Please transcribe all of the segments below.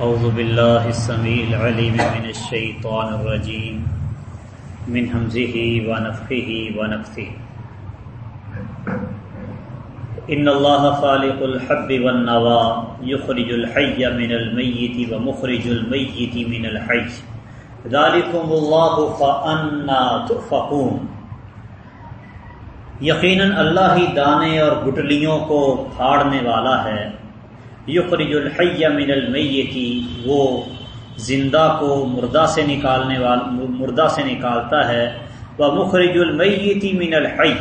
أعوذ بالله السميع العليم من الشيطان الرجيم. من همزه ونفخه ونفثه. إن الله خالق الحب والنوى، يخرج الحي من الميت ومخرج الميت من الحي. ذلكم الله فأنا تؤفقون. یقیناً اللہ ہی دانے اور گٹلیوں کو پھاڑنے والا ہے۔ یخرج الحی من المیتی وہ زندہ کو مردہ سے نکالنے والا مردہ سے نکالتا ہے وہ مخرج المیتی من الحی،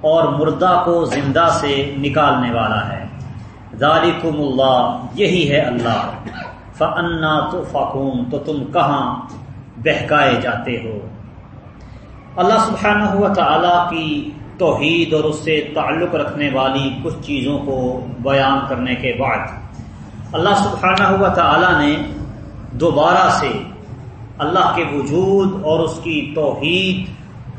اور مردہ کو زندہ سے نکالنے والا ہے۔ ذالکم اللہ، یہی ہے اللہ۔ فنا تو فکون تو تم کہاں بہکائے جاتے ہو؟ اللہ سبحانہ ہوا تعالی کی توحید اور اس سے تعلق رکھنے والی کچھ چیزوں کو بیان کرنے کے بعد اللہ سبحانہ ہوا تعالی نے دوبارہ سے اللہ کے وجود اور اس کی توحید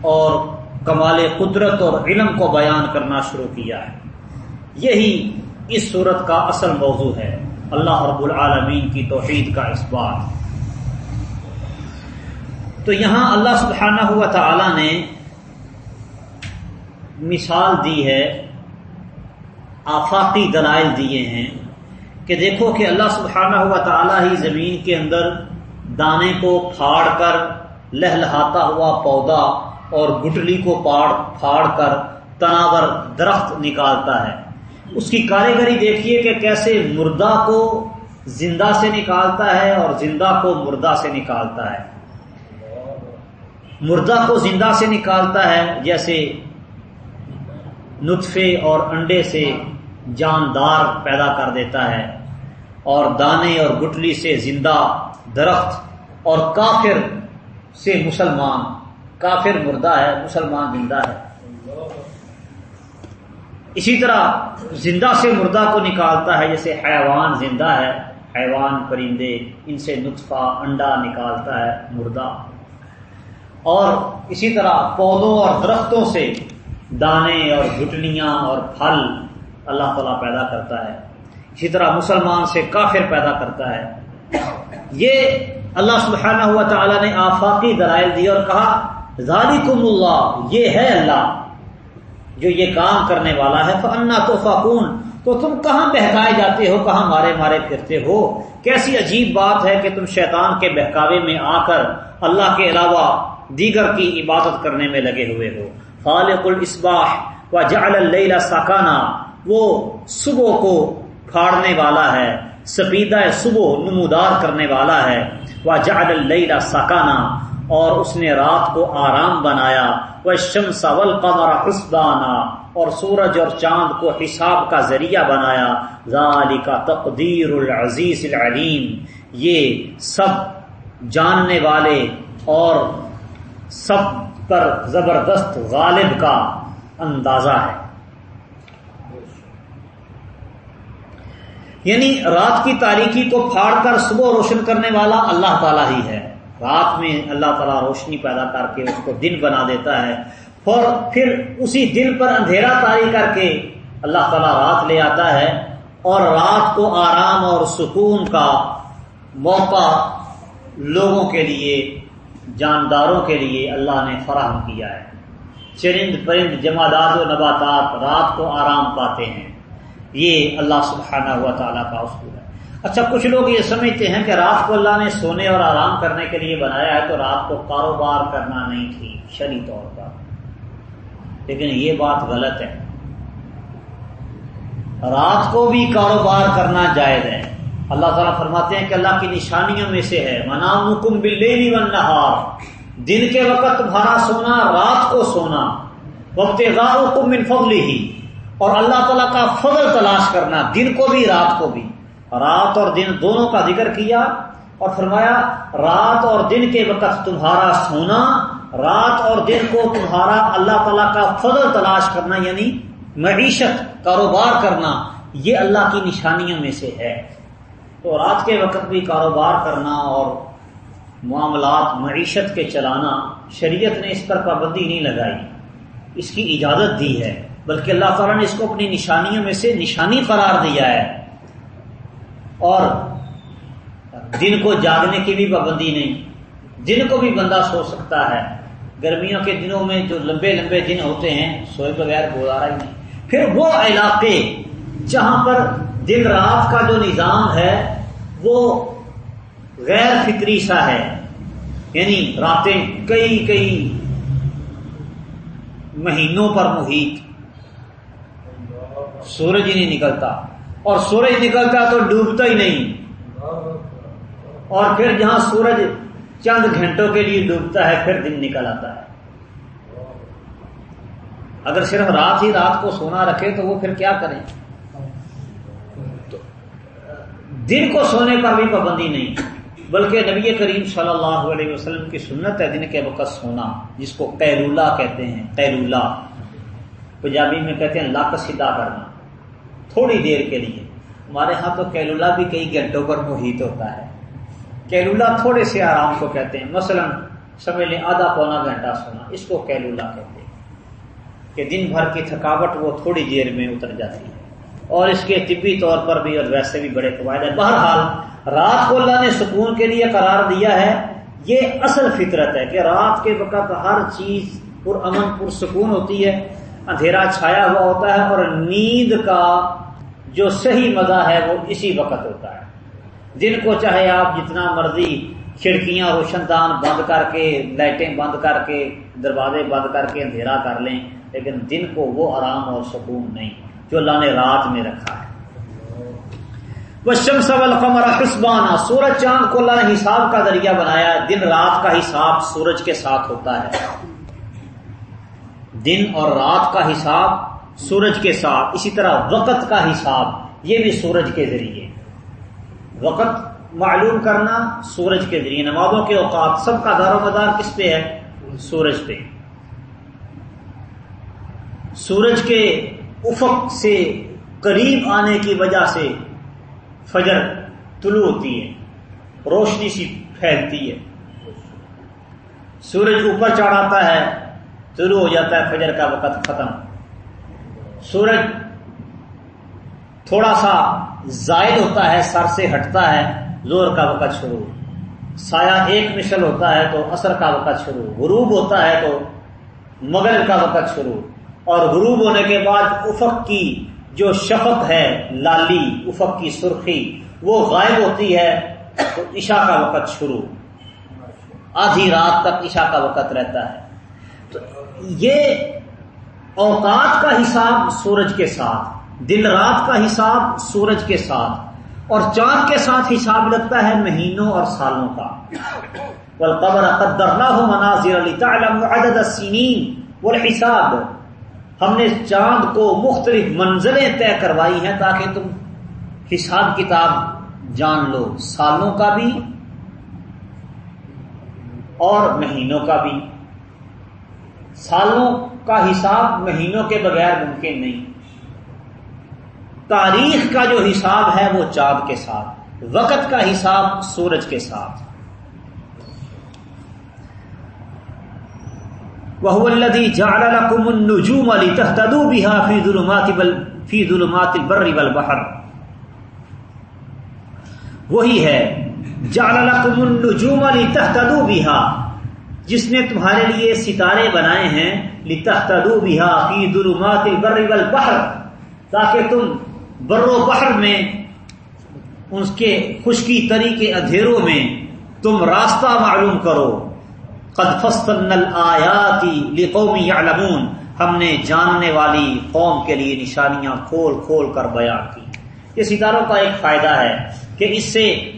اور کمال قدرت اور علم کو بیان کرنا شروع کیا ہے۔ یہی اس صورت کا اصل موضوع ہے۔ اللہ رب العالمین کی توحید کا اس بات تو یہاں اللہ سبحانہ ہوا تعالی نے مثال دی ہے، آفاقی دلائل دیے ہیں کہ دیکھو کہ اللہ سبحانہ ہوا تعالیٰ ہی زمین کے اندر دانے کو پھاڑ کر، لہلہاتا ہوا پودا اور گٹلی کو پاڑ، پھاڑ کر تناور درخت نکالتا ہے۔ اس کی کاریگری دیکھیے کہ کیسے مردہ کو زندہ سے نکالتا ہے اور زندہ کو مردہ سے نکالتا ہے۔ مردہ کو زندہ سے نکالتا ہے، جیسے نطفے اور انڈے سے جاندار پیدا کر دیتا ہے اور دانے اور گٹلی سے زندہ درخت اور کافر سے مسلمان، کافر مردہ ہے، مسلمان زندہ ہے۔ اسی طرح زندہ سے مردہ کو نکالتا ہے، جیسے حیوان زندہ ہے، حیوان پرندے، ان سے نطفہ، انڈا نکالتا ہے، مردہ۔ اور اسی طرح پودوں اور درختوں سے دانے اور گٹلیاں اور پھل اللہ تعالیٰ پیدا کرتا ہے۔ اسی طرح مسلمان سے کافر پیدا کرتا ہے۔ یہ اللہ سبحانہ ہوا تعالیٰ نے آفاقی دلائل دی اور کہا، ذالکم اللہ، یہ ہے اللہ۔ جو یہ کام کرنے والا ہے فنا تو فاقون تو تم کہاں بہکائے جاتے ہو، کہاں مارے مارے پھرتے ہو؟ کیسی عجیب بات ہے کہ تم شیطان کے بہکاوے میں آ کر اللہ کے علاوہ دیگر کی عبادت کرنے میں لگے ہوئے ہو۔ خالق الاسباح و جعل اللیل سکانا، وہ صبح کو پھاڑنے والا ہے، سپیدہ صبح نمودار کرنے والا ہے۔ وہ جعل اللیل سکانا، اور اس نے رات کو آرام بنایا۔ وہ شمس والقمر حسبانا، اور سورج اور چاند کو حساب کا ذریعہ بنایا۔ ذالک تقدیر العزیز العلیم۔ یہ سب جاننے والے اور سب پر زبردست غالب کا اندازہ ہے۔ یعنی رات کی تاریخی کو پھاڑ کر صبح روشن کرنے والا اللہ تعالیٰ ہی ہے۔ رات میں اللہ تعالیٰ روشنی پیدا کر کے اس کو دن بنا دیتا ہے اور پھر اسی دن پر اندھیرا تاری کر کے اللہ تعالیٰ رات لے آتا ہے اور رات کو آرام اور سکون کا موقع لوگوں کے لیے جانداروں کے لیے اللہ نے فراہم کیا ہے۔ چرند، پرند جمادات و نباتات رات کو آرام پاتے ہیں۔ یہ اللہ سبحانہ ہوا تعالیٰ کا اصول ہے۔ اچھا کچھ لوگ یہ سمجھتے ہیں کہ رات کو اللہ نے سونے اور آرام کرنے کے لیے بنایا ہے تو رات کو کاروبار کرنا نہیں تھی شری طور پر۔ لیکن یہ بات غلط ہے۔ رات کو بھی کاروبار کرنا جائز ہے۔ اللہ تعالیٰ فرماتے ہیں کہ اللہ کی نشانیوں میں سے ہے۔ منام حکم بلے نہار دن کے وقت تمہارا سونا، رات کو سونا۔ وقت حکم من فضل ہی اور اللہ تعالیٰ کا فضل تلاش کرنا، دن کو بھی، رات کو بھی۔ رات اور دن دونوں کا ذکر کیا اور فرمایا، رات اور دن کے وقت تمہارا سونا، رات اور دن کو تمہارا اللہ تعالیٰ کا فضل تلاش کرنا یعنی معیشت، کاروبار کرنا، یہ اللہ کی نشانیوں میں سے ہے۔ تو رات کے وقت بھی کاروبار کرنا اور معاملات، معیشت کے چلانا شریعت نے اس پر پابندی نہیں لگائی۔ اس کی اجازت دی ہے۔ بلکہ اللہ تعالیٰ نے اس کو اپنی نشانیوں میں سے نشانی قرار دیا ہے۔ اور دن کو جاگنے کی بھی پابندی نہیں۔ دن کو بھی بندہ سو سکتا ہے۔ گرمیوں کے دنوں میں جو لمبے لمبے دن ہوتے ہیں، سوئے بغیر گزارا ہی نہیں۔ پھر وہ علاقے جہاں پر دن رات کا جو نظام ہے، وہ غیر فکری سا ہے۔ یعنی راتیں کئی کئی مہینوں پر محیط۔ سورج ہی نہیں نکلتا۔ اور سورج نکلتا تو ڈوبتا ہی نہیں۔ اور پھر جہاں سورج چند گھنٹوں کے لیے ڈوبتا ہے، پھر دن نکل آتا ہے۔ اگر صرف رات ہی رات کو سونا رکھے تو وہ پھر کیا کریں؟ دن کو سونے پر بھی پابندی نہیں۔ بلکہ نبی کریم صلی اللہ علیہ وسلم کی سنت ہے دن کے وقت سونا، جس کو قیرولا کہتے ہیں قیرولا پنجابی میں کہتے ہیں لاک سیدھا کرنا۔ تھوڑی دیر کے لیے۔ ہمارے ہاں تو کیلولا بھی کئی گھنٹوں پر محیط ہوتا ہے۔ کیلولا تھوڑے سے آرام کو کہتے ہیں۔ مثلا سمجھ لیں، آدھا پونا گھنٹہ سونا، اس کو کیلولا کہتے ہیں۔ کہ دن بھر کی تھکاوٹ وہ تھوڑی دیر میں اتر جاتی ہے۔ اور اس کے طبی طور پر بھی اور ویسے بھی بڑے فوائد ہیں۔ بہرحال، رات کو اللہ نے سکون کے لیے قرار دیا ہے، یہ اصل فطرت ہے کہ رات کے وقت ہر چیز پر امن پرسکون ہوتی ہے، اندھیرا چھایا ہوا ہوتا ہے اور نیند کا جو صحیح مزہ ہے وہ اسی وقت ہوتا ہے۔ دن کو چاہے آپ جتنا مرضی کھڑکیاں، روشن دان بند کر کے، لائٹیں بند کر کے، دروازے بند کر کے اندھیرا کر لیں، لیکن دن کو وہ آرام اور سکون نہیں۔ جو اللہ نے رات میں رکھا ہے۔ وہ شمس قمر حسبانہ سورج چاند کو اللہ نے حساب کا ذریعہ بنایا دن رات کا حساب سورج کے ساتھ ہوتا ہے۔ دن اور رات کا حساب سورج کے ساتھ۔ اسی طرح وقت کا حساب، یہ بھی سورج کے ذریعے۔ وقت معلوم کرنا سورج کے ذریعے۔ نمازوں کے اوقات سب کا دار و مدار کس پہ ہے؟ سورج پہ۔ سورج کے افق سے قریب آنے کی وجہ سے فجر طلوع ہوتی ہے، روشنی سی پھیلتی ہے۔ سورج اوپر چڑھاتا ہے، طلوع ہو جاتا ہے، فجر کا وقت ختم۔ سورج تھوڑا سا زائد ہوتا ہے، سر سے ہٹتا ہے زور کا وقت شروع۔ سایہ ایک مشل ہوتا ہے تو اثر کا وقت شروع۔ غروب ہوتا ہے تو مغرب کا وقت شروع۔ اور غروب ہونے کے بعد افق کی جو شفق ہے، لالی، افق کی سرخی، وہ غائب ہوتی ہے تو عشاء کا وقت شروع۔ آدھی رات تک عشاء کا وقت رہتا ہے۔ تو یہ اوقات کا حساب سورج کے ساتھ، دن رات کا حساب سورج کے ساتھ، اور چاند کے ساتھ حساب لگتا ہے مہینوں اور سالوں کا۔ قبر قدر نہ ہو مناظر علی عدد السنین والحساب۔ ہم نے چاند کو مختلف منزلیں طے کروائی ہیں تاکہ تم حساب کتاب جان لو، سالوں کا بھی اور مہینوں کا بھی۔ سالوں کا حساب مہینوں کے بغیر ممکن نہیں۔ تاریخ کا جو حساب ہے وہ چاند کے ساتھ، وقت کا حساب سورج کے ساتھ۔ وہ الذي جعل لكم النجوم لتهتدوا بها في ظلمات بل في ظلمات البر والبحر. وہی ہے، جعل لكم النجوم لتهتدوا بها۔ جس نے تمہارے لیے ستارے بنائے ہیں، لتهتدوا بها في ظلمات البر والبحر۔ تاکہ تم بر و بحر میں، اس کے خشکی تری کے اندھیروں میں تم راستہ معلوم کرو۔ قد فصلنا الآیات لقوم یعلمون ہم نے جاننے والی قوم کے لیے نشانیاں کھول کھول کر بیان کی۔ یہ ستاروں کا ایک فائدہ ہے کہ اس سے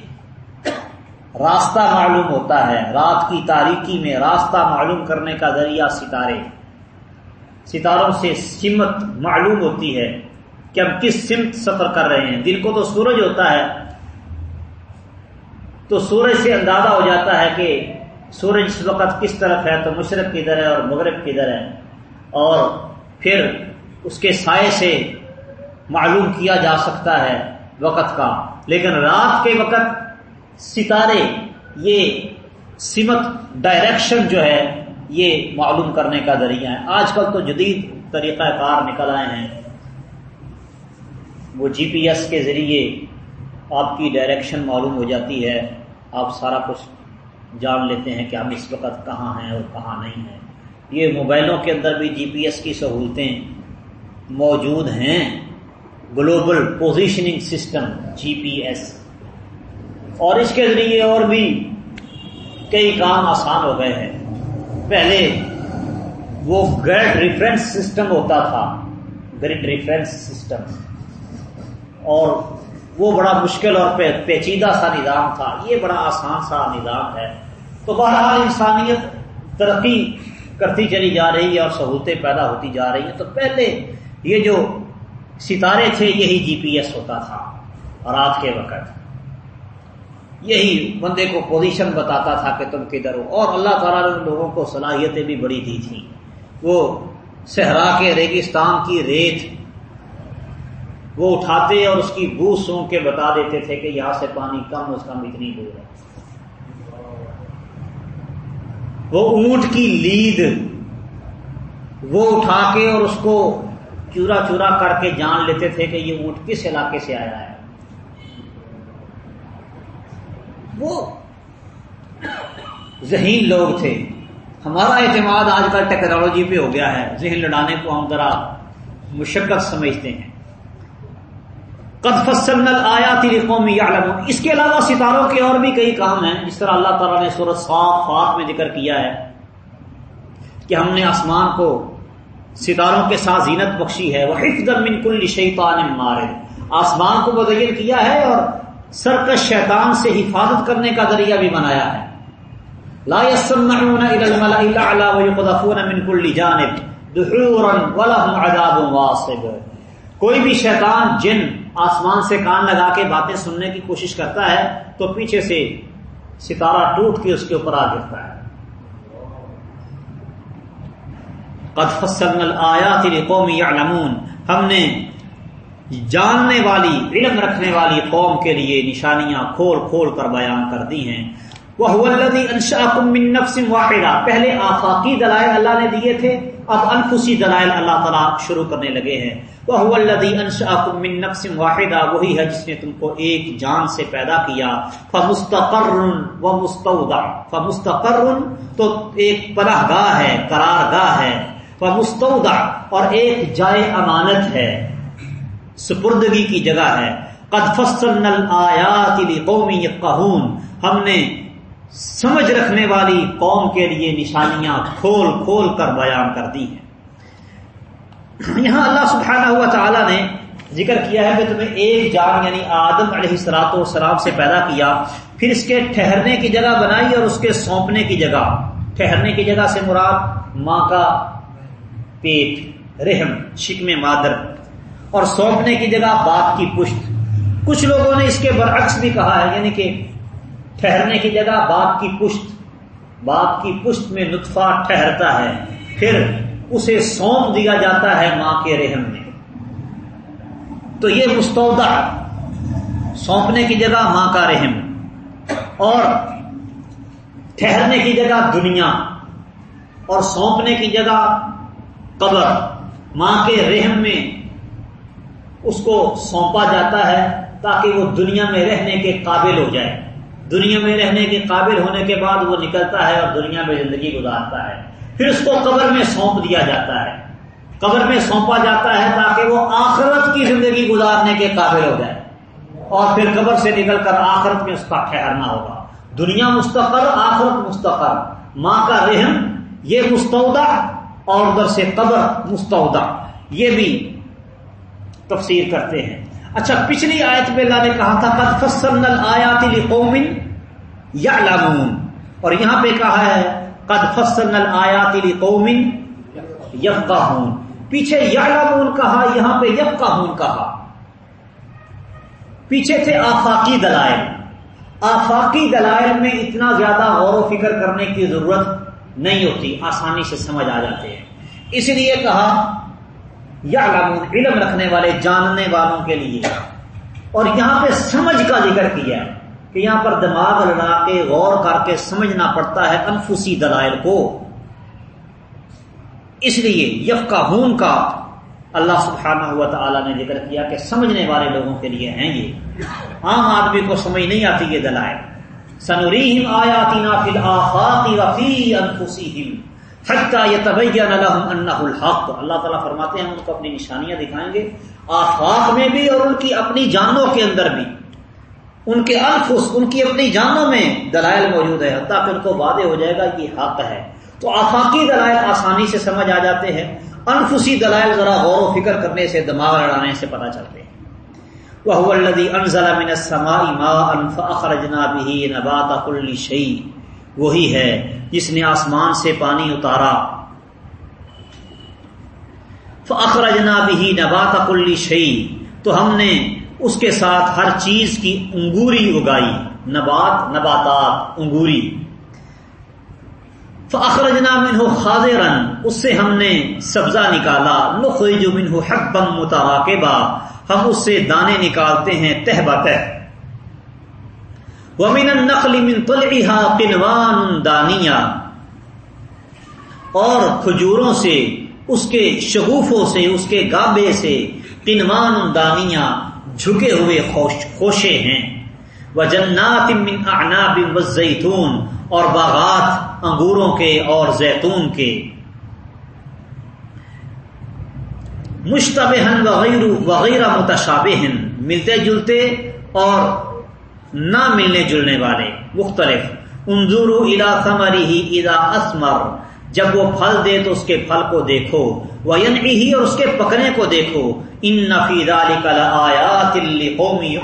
راستہ معلوم ہوتا ہے۔ رات کی تاریکی میں راستہ معلوم کرنے کا ذریعہ ستارے۔ ستاروں سے سمت معلوم ہوتی ہے کہ ہم کس سمت سفر کر رہے ہیں۔ دن کو تو سورج ہوتا ہے، تو سورج سے اندازہ ہو جاتا ہے کہ سورج اس وقت کس طرف ہے تو مشرق کی در ہے اور مغرب کی در ہے۔ اور پھر اس کے سائے سے معلوم کیا جا سکتا ہے وقت کا۔ لیکن رات کے وقت ستارے، یہ سمت ڈائریکشن جو ہے، یہ معلوم کرنے کا ذریعہ ہے۔ آج کل تو جدید طریقہ کار نکل آئے ہیں۔ وہ جی پی ایس کے ذریعے آپ کی ڈائریکشن معلوم ہو جاتی ہے۔ آپ سارا کچھ جان لیتے ہیں کہ ہم اس وقت کہاں ہیں اور کہاں نہیں ہیں۔ یہ موبائلوں کے اندر بھی جی پی ایس کی سہولتیں موجود ہیں۔ Global positioning system G P S. اور اس کے ذریعے اور بھی کئی کام آسان ہو گئے ہیں۔ پہلے وہ گریڈ ریفرنس سسٹم ہوتا تھا۔ Grid reference system. اور وہ بڑا مشکل اور پیچیدہ سا نظام تھا۔ یہ بڑا آسان سا نظام ہے۔ تو بہرحال انسانیت ترقی کرتی چلی جا رہی ہے اور سہولتیں پیدا ہوتی جا رہی ہیں۔ تو پہلے یہ جو ستارے تھے، یہی جی پی ایس ہوتا تھا رات کے وقت۔ یہی بندے کو پوزیشن بتاتا تھا کہ تم کدھر ہو۔ اور اللہ تعالیٰ نے لوگوں کو صلاحیتیں بھی بڑی دی تھیں۔ وہ صحرا کے ریگستان کی ریت وہ اٹھاتے اور اس کی بو سو کے بتا دیتے تھے کہ یہاں سے پانی کم اس کم اتنی دور ہے۔ وہ اونٹ کی لید، وہ اٹھا کے اور اس کو چورا چورا کر کے جان لیتے تھے کہ یہ اونٹ کس علاقے سے آیا ہے۔ وہ ذہین لوگ تھے۔ ہمارا اعتماد آج کل ٹیکنالوجی پہ ہو گیا ہے۔ ذہن لڑانے کو ہم ذرا مشقت سمجھتے ہیں۔ قد فصل آیا تیری قومی اس کے علاوہ ستاروں کے اور بھی کئی کام ہیں۔ جس طرح اللہ تعالیٰ نے صورت صاف فات میں ذکر کیا ہے کہ ہم نے آسمان کو ستاروں کے ساتھ زینت بخشی ہے۔ وہ حفظ من کل شیطان مارے آسمان کو مدین کیا ہے اور سرکش شیطان سے حفاظت کرنے کا ذریعہ بھی بنایا ہے۔ لا يسمعون الى الملأ الاعلى ويقذفون من كل جانب۔ دحورا ولهم عذاب واصب۔ کوئی بھی شیطان، جن آسمان سے کان لگا کے باتیں سننے کی کوشش کرتا ہے تو پیچھے سے ستارہ ٹوٹ کے اس کے اوپر آ گرتا ہے۔ قد فصلنا الآیات لقوم یعلمون ہم نے جاننے والی، علم رکھنے والی قوم کے لیے نشانیاں کھول کھول کر بیان کر دی ہیں۔ وہ انشاکم من نفس واحدہ پہلے آفاقی دلائل اللہ نے دیے تھے۔ اب انفسی دلائل اللہ تعالیٰ شروع کرنے لگے ہیں۔ وہ الدی انشاکم من نفس واحدہ وہی ہے جس نے تم کو ایک جان سے پیدا کیا۔ فمستقر و مستعودہ فمستقر تو ایک پناہ گاہ ہے قرار گاہ ہے۔ فمستعودہ اور ایک جائے امانت ہے۔ سپردگی کی جگہ ہے۔ قد فصلنا الآیات لقوم یفقہون ہم نے سمجھ رکھنے والی قوم کے لیے نشانیاں کھول کھول کر بیان کر دی ہیں۔ یہاں اللہ سبحانہ ہوا تعالیٰ نے ذکر کیا ہے کہ تمہیں ایک جان یعنی آدم علیہ سلاط و سلام سے پیدا کیا، پھر اس کے ٹھہرنے کی جگہ بنائی اور اس کے سونپنے کی جگہ۔ ٹھہرنے کی جگہ سے مراد ماں کا پیٹ، رحم، شکم مادر۔ اور سونپنے کی جگہ باپ کی پشت۔ کچھ لوگوں نے اس کے برعکس بھی کہا ہے یعنی کہ ٹھہرنے کی جگہ باپ کی پشت، باپ کی پشت میں نطفہ ٹھہرتا ہے، پھر اسے سونپ دیا جاتا ہے ماں کے رحم میں۔ تو یہ مستودہ سونپنے کی جگہ ماں کا رحم اور ٹھہرنے کی جگہ دنیا اور سونپنے کی جگہ قبر۔ ماں کے رحم میں اس کو سونپا جاتا ہے تاکہ وہ دنیا میں رہنے کے قابل ہو جائے۔ دنیا میں رہنے کے قابل ہونے کے بعد وہ نکلتا ہے اور دنیا میں زندگی گزارتا ہے۔ پھر اس کو قبر میں سونپ دیا جاتا ہے۔ قبر میں سونپا جاتا ہے تاکہ وہ آخرت کی زندگی گزارنے کے قابل ہو جائے۔ اور پھر قبر سے نکل کر آخرت میں اس کا ٹھہرنا ہوگا۔ دنیا مستقر، آخرت مستقر۔ ماں کا رحم، یہ مستعودہ اور ادھر سے قبر مستعودہ یہ بھی تفسیر کرتے ہیں۔ اچھا پچھلی آیت میں اللہ نے کہا تھا، قد فصلنا الآیات لقوم یعلمون اور یہاں پہ کہا ہے، قد فصلنا الآیات لقوم یفقہون پیچھے یعلمون کہا، یہاں پہ یفقہون کہا۔ پیچھے تھے آفاقی دلائل۔ آفاقی دلائل میں اتنا زیادہ غور و فکر کرنے کی ضرورت نہیں ہوتی، آسانی سے سمجھ آ جاتے ہیں۔ اس لیے کہا یا علم رکھنے والے، جاننے والوں کے لیے۔ اور یہاں پہ سمجھ کا ذکر کیا کہ یہاں پر دماغ لڑا کے، غور کر کے سمجھنا پڑتا ہے انفسی دلائل کو۔ اس لیے یف ہون کا اللہ سبحانہ ہوا تعالیٰ نے ذکر کیا کہ سمجھنے والے لوگوں کے لیے ہیں یہ۔ عام آدمی کو سمجھ نہیں آتی یہ دلائل۔ سنوریم آیاتی نافل آفاقی وفی انفسیہم حتیٰ یتبین لهم انہ الحق۔ اللہ تعالیٰ فرماتے ہیں ان کو اپنی نشانیاں دکھائیں گے۔ آفاق میں بھی اور ان کی اپنی جانوں کے اندر بھی۔ ان کے انفس، ان کی اپنی جانوں میں دلائل موجود ہے حتیٰ کہ ان کو وعدے ہو جائے گا کہ حق ہے۔ تو آفاقی دلائل آسانی سے سمجھ آ جاتے ہیں۔ انفسی دلائل ذرا غور و فکر کرنے سے، دماغ لڑانے سے پتہ چلتے ہیں۔ وہ الذي انزل من السماء ماء فاخرجنا به نبات كل شيء۔ وہی ہے جس نے آسمان سے پانی اتارا۔ فاخرجنا به نبات كل شيء۔ تو ہم نے اس کے ساتھ ہر چیز کی انگوری اگائی۔ نبات، نباتات، انگوری۔ فخرجنا منہ خاضرن اس سے ہم نے سبزہ نکالا۔ نخرج منہ حبا متراکبا ہم اس سے دانے نکالتے ہیں تہ۔ بتہ ومن النخل من طلعها قنوان دانیہ اور کھجوروں سے، اس کے شگوفوں سے، اس کے گابے سے قنوان دانیہ جھکے ہوئے خوش خوشے ہیں۔ وہ جنات من اعناب والزیتون اور باغات انگوروں کے اور زیتون کے۔ مشتبہ وغیرہ وغیرہ متشابہ ملتے جلتے اور نہ ملنے جلنے والے، مختلف۔ انظور الا ثمری ہی ادا اسمر۔ جب وہ پھل دے تو اس کے پھل کو دیکھو۔ وہ ہی اور اس کے پکنے کو دیکھو۔ ان نفی آیات قومی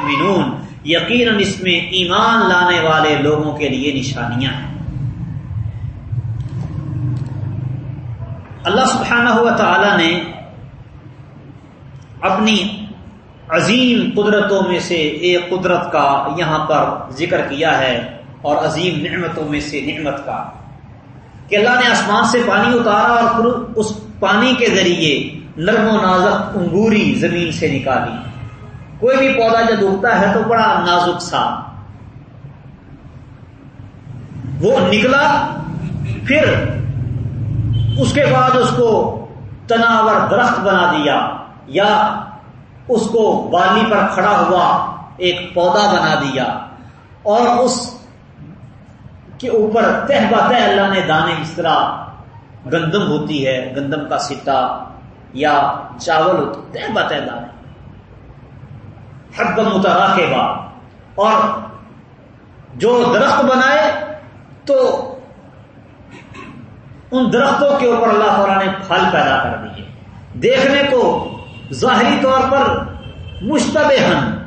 یقیناً اس میں ایمان لانے والے لوگوں کے لیے نشانیاں ہیں۔ اللہ سبحانہ ہوا تعالی نے اپنی عظیم قدرتوں میں سے ایک قدرت کا یہاں پر ذکر کیا ہے اور عظیم نعمتوں میں سے نعمت کا۔ کہ اللہ نے آسمان سے پانی اتارا اور پھر اس پانی کے ذریعے نرم و نازک انگوری زمین سے نکالی۔ کوئی بھی پودا جب اگتا ہے تو بڑا نازک سا۔ وہ نکلا، پھر اس کے بعد اس کو تناور درخت بنا دیا۔ یا اس کو بالی پر کھڑا ہوا ایک پودا بنا دیا اور اس کے اوپر تہ بتہ اللہ نے دانے اس طرح گندم ہوتی ہے، گندم کا سٹا یا چاول تہ بتہ دانے۔ حد مترا کے بعد اور جو درخت بنائے تو ان درختوں کے اوپر اللہ تعالیٰ نے پھل پیدا کر دیے۔ دیکھنے کو ظاہری طور پر مشتبہ ہیں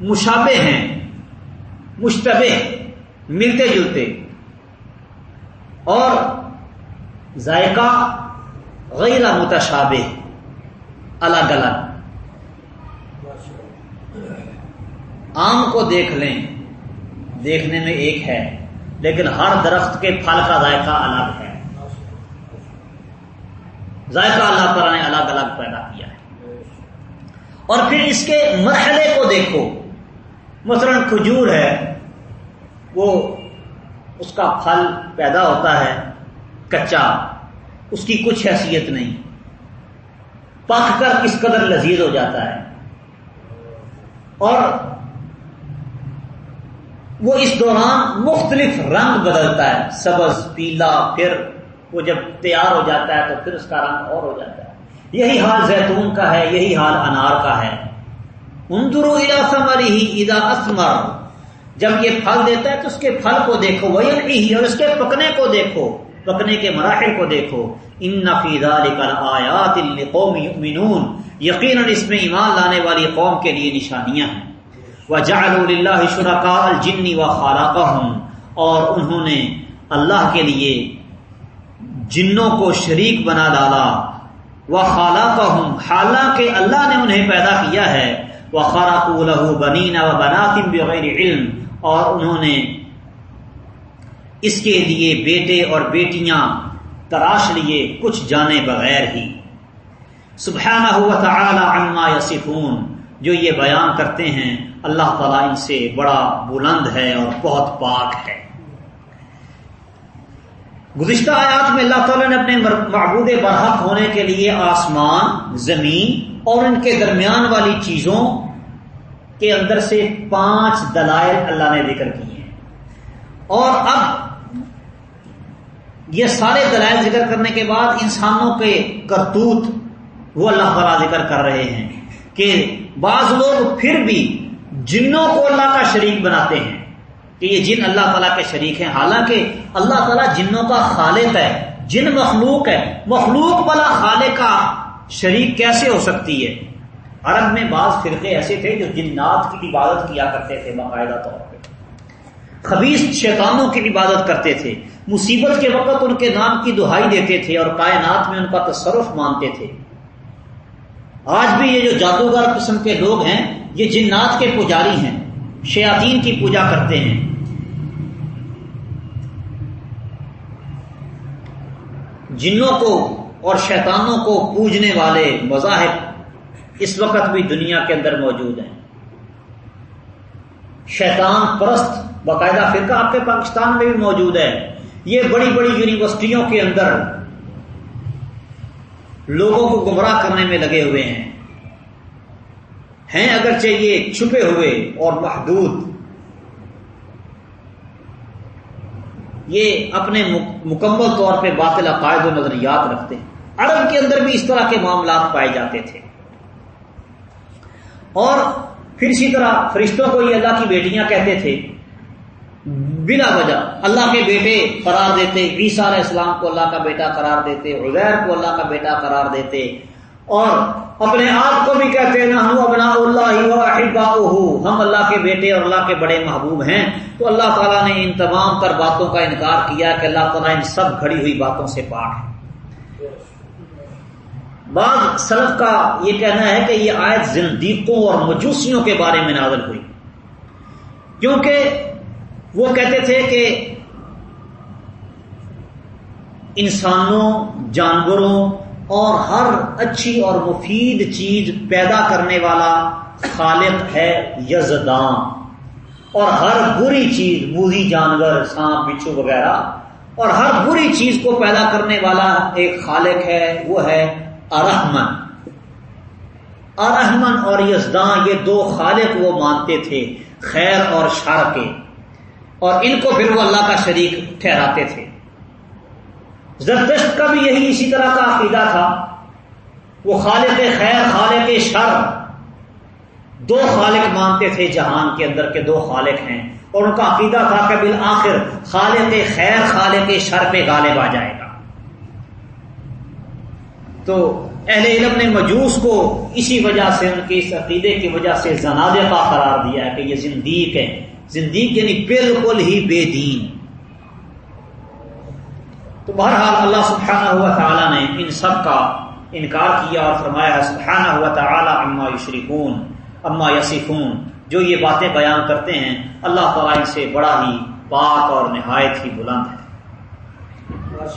مشابے ہیں، مشتبہ، ملتے جلتے۔ اور ذائقہ غیر متشابہ، الگ الگ۔ آم کو دیکھ لیں، دیکھنے میں ایک ہے، لیکن ہر درخت کے پھل کا ذائقہ الگ ہے۔ ذائقہ اللہ تعالیٰ نے الگ الگ پیدا کیا ہے۔ اور پھر اس کے مرحلے کو دیکھو۔ مثلا کھجور ہے، وہ اس کا پھل پیدا ہوتا ہے کچا، اس کی کچھ حیثیت نہیں۔ پک کر کس قدر لذیذ ہو جاتا ہے۔ اور وہ اس دوران مختلف رنگ بدلتا ہے، سبز، پیلا، پھر وہ جب تیار ہو جاتا ہے تو پھر اس کا رنگ اور ہو جاتا ہے۔ یہی حال زیتون کا ہے، یہی حال انار کا ہے۔ اندرو ادا سمری ہی ادا اسمر جب یہ پھل دیتا ہے تو اس کے پھل کو دیکھو وہ اور اس کے پکنے کو دیکھو۔ پکنے کے مراحل کو دیکھو۔ ان نفیزہ آیات قومی یقیناً اس میں ایمان لانے والی قوم کے لیے نشانیاں ہیں۔ وہ جال شرکا الجنی و خالہ اور انہوں نے اللہ کے لیے جنوں کو شریک بنا ڈالا۔ وہ خالہ کا ہوں حالانکہ اللہ نے انہیں پیدا کیا ہے۔ وہ خاراق لہو بنینا و بناتم بغیر علم۔ اور انہوں نے اس کے لیے بیٹے اور بیٹیاں تراش لیے، کچھ جانے بغیر ہی۔ سبحانہ ہوا تعالی عما یصفون، جو یہ بیان کرتے ہیں، اللہ تعالیٰ ان سے بڑا بلند ہے اور بہت پاک ہے۔ گزشتہ آیات میں اللہ تعالیٰ نے اپنے معبود برحق ہونے کے لیے آسمان، زمین اور ان کے درمیان والی چیزوں کے اندر سے پانچ دلائل اللہ نے ذکر کیے ہیں۔ اور اب یہ سارے دلائل ذکر کرنے کے بعد انسانوں کے کرتوت وہ اللہ تعالیٰ ذکر کر رہے ہیں کہ بعض لوگ پھر بھی جنوں کو اللہ کا شریک بناتے ہیں۔ کہ یہ جن اللہ تعالیٰ کے شریک ہیں، حالانکہ اللہ تعالیٰ جنوں کا خالق ہے، جن مخلوق ہے۔ مخلوق والا خالق کا شریک کیسے ہو سکتی ہے؟ عرب میں بعض فرقے ایسے تھے جو جنات کی عبادت کیا کرتے تھے باقاعدہ طور پہ۔ خبیص شیطانوں کی عبادت کرتے تھے۔ مصیبت کے وقت ان کے نام کی دہائی دیتے تھے اور کائنات میں ان کا تصرف مانتے تھے۔ آج بھی یہ جو جادوگر قسم کے لوگ ہیں، یہ جنات کے پجاری ہیں۔ شیاطین کی پوجا کرتے ہیں۔ جنوں کو اور شیطانوں کو پوجنے والے مذاہب اس وقت بھی دنیا کے اندر موجود ہیں۔ شیطان پرست باقاعدہ فرقہ آپ کے پاکستان میں بھی موجود ہے۔ یہ بڑی بڑی یونیورسٹیوں کے اندر لوگوں کو گمراہ کرنے میں لگے ہوئے ہیں۔ ہیں اگرچہ یہ چھپے ہوئے اور محدود۔ یہ اپنے مکمل طور پہ باطل عقائد و نظریات رکھتے ہیں۔ عرب کے اندر بھی اس طرح کے معاملات پائے جاتے تھے۔ اور پھر اسی طرح فرشتوں کو یہ اللہ کی بیٹیاں کہتے تھے، بلا وجہ اللہ کے بیٹے قرار دیتے، عیسیٰ علیہ السلام کو اللہ کا بیٹا قرار دیتے، عزیر کو اللہ کا بیٹا قرار دیتے اور اپنے آپ کو بھی کہتے ہیں ہم ابنا اللہ ہم اللہ کے بیٹے اور اللہ کے بڑے محبوب ہیں۔ تو اللہ تعالیٰ نے ان تمام تر باتوں کا انکار کیا کہ اللہ تعالیٰ ان سب کھڑی ہوئی باتوں سے پاک ہے بعض سلف کا یہ کہنا ہے کہ یہ آیت زندیقوں اور مجوسیوں کے بارے میں نازل ہوئی۔ کیونکہ وہ کہتے تھے کہ انسانوں، جانوروں اور ہر اچھی اور مفید چیز پیدا کرنے والا خالق ہے یزدان۔ اور ہر بری چیز، بوڑھی جانور، سانپ، بچھو وغیرہ، اور ہر بری چیز کو پیدا کرنے والا ایک خالق ہے، وہ ہے ارحمن۔ ارحمن اور یزدان، یہ دو خالق وہ مانتے تھے، خیر اور شر کے۔ اور ان کو پھر وہ اللہ کا شریک ٹھہراتے تھے۔ زردشت کا بھی یہی اسی طرح کا عقیدہ تھا۔ وہ خالق خیر، خالق شر۔ دو خالق مانتے تھے جہان کے اندر کے دو خالق ہیں۔ اور ان کا عقیدہ تھا کہ بالآخر خالق خیر، خالق شر پہ غالب آ جائے گا۔ تو اہل علم نے مجوس کو اسی وجہ سے، ان کے اس عقیدے کی وجہ سے زنادے کا قرار دیا ہے کہ یہ زندیق ہے زندگی یعنی بالکل ہی بے دین۔ تو بہرحال اللہ سبحانہ ہوا تعالیٰ نے ان سب کا انکار کیا اور فرمایا سبحانہ ہوا تعالیٰ اما یشریکون اما یسیفون جو یہ باتیں بیان کرتے ہیں، اللہ تعالیٰ ان سے بڑا ہی پاک اور نہایت ہی بلند ہے۔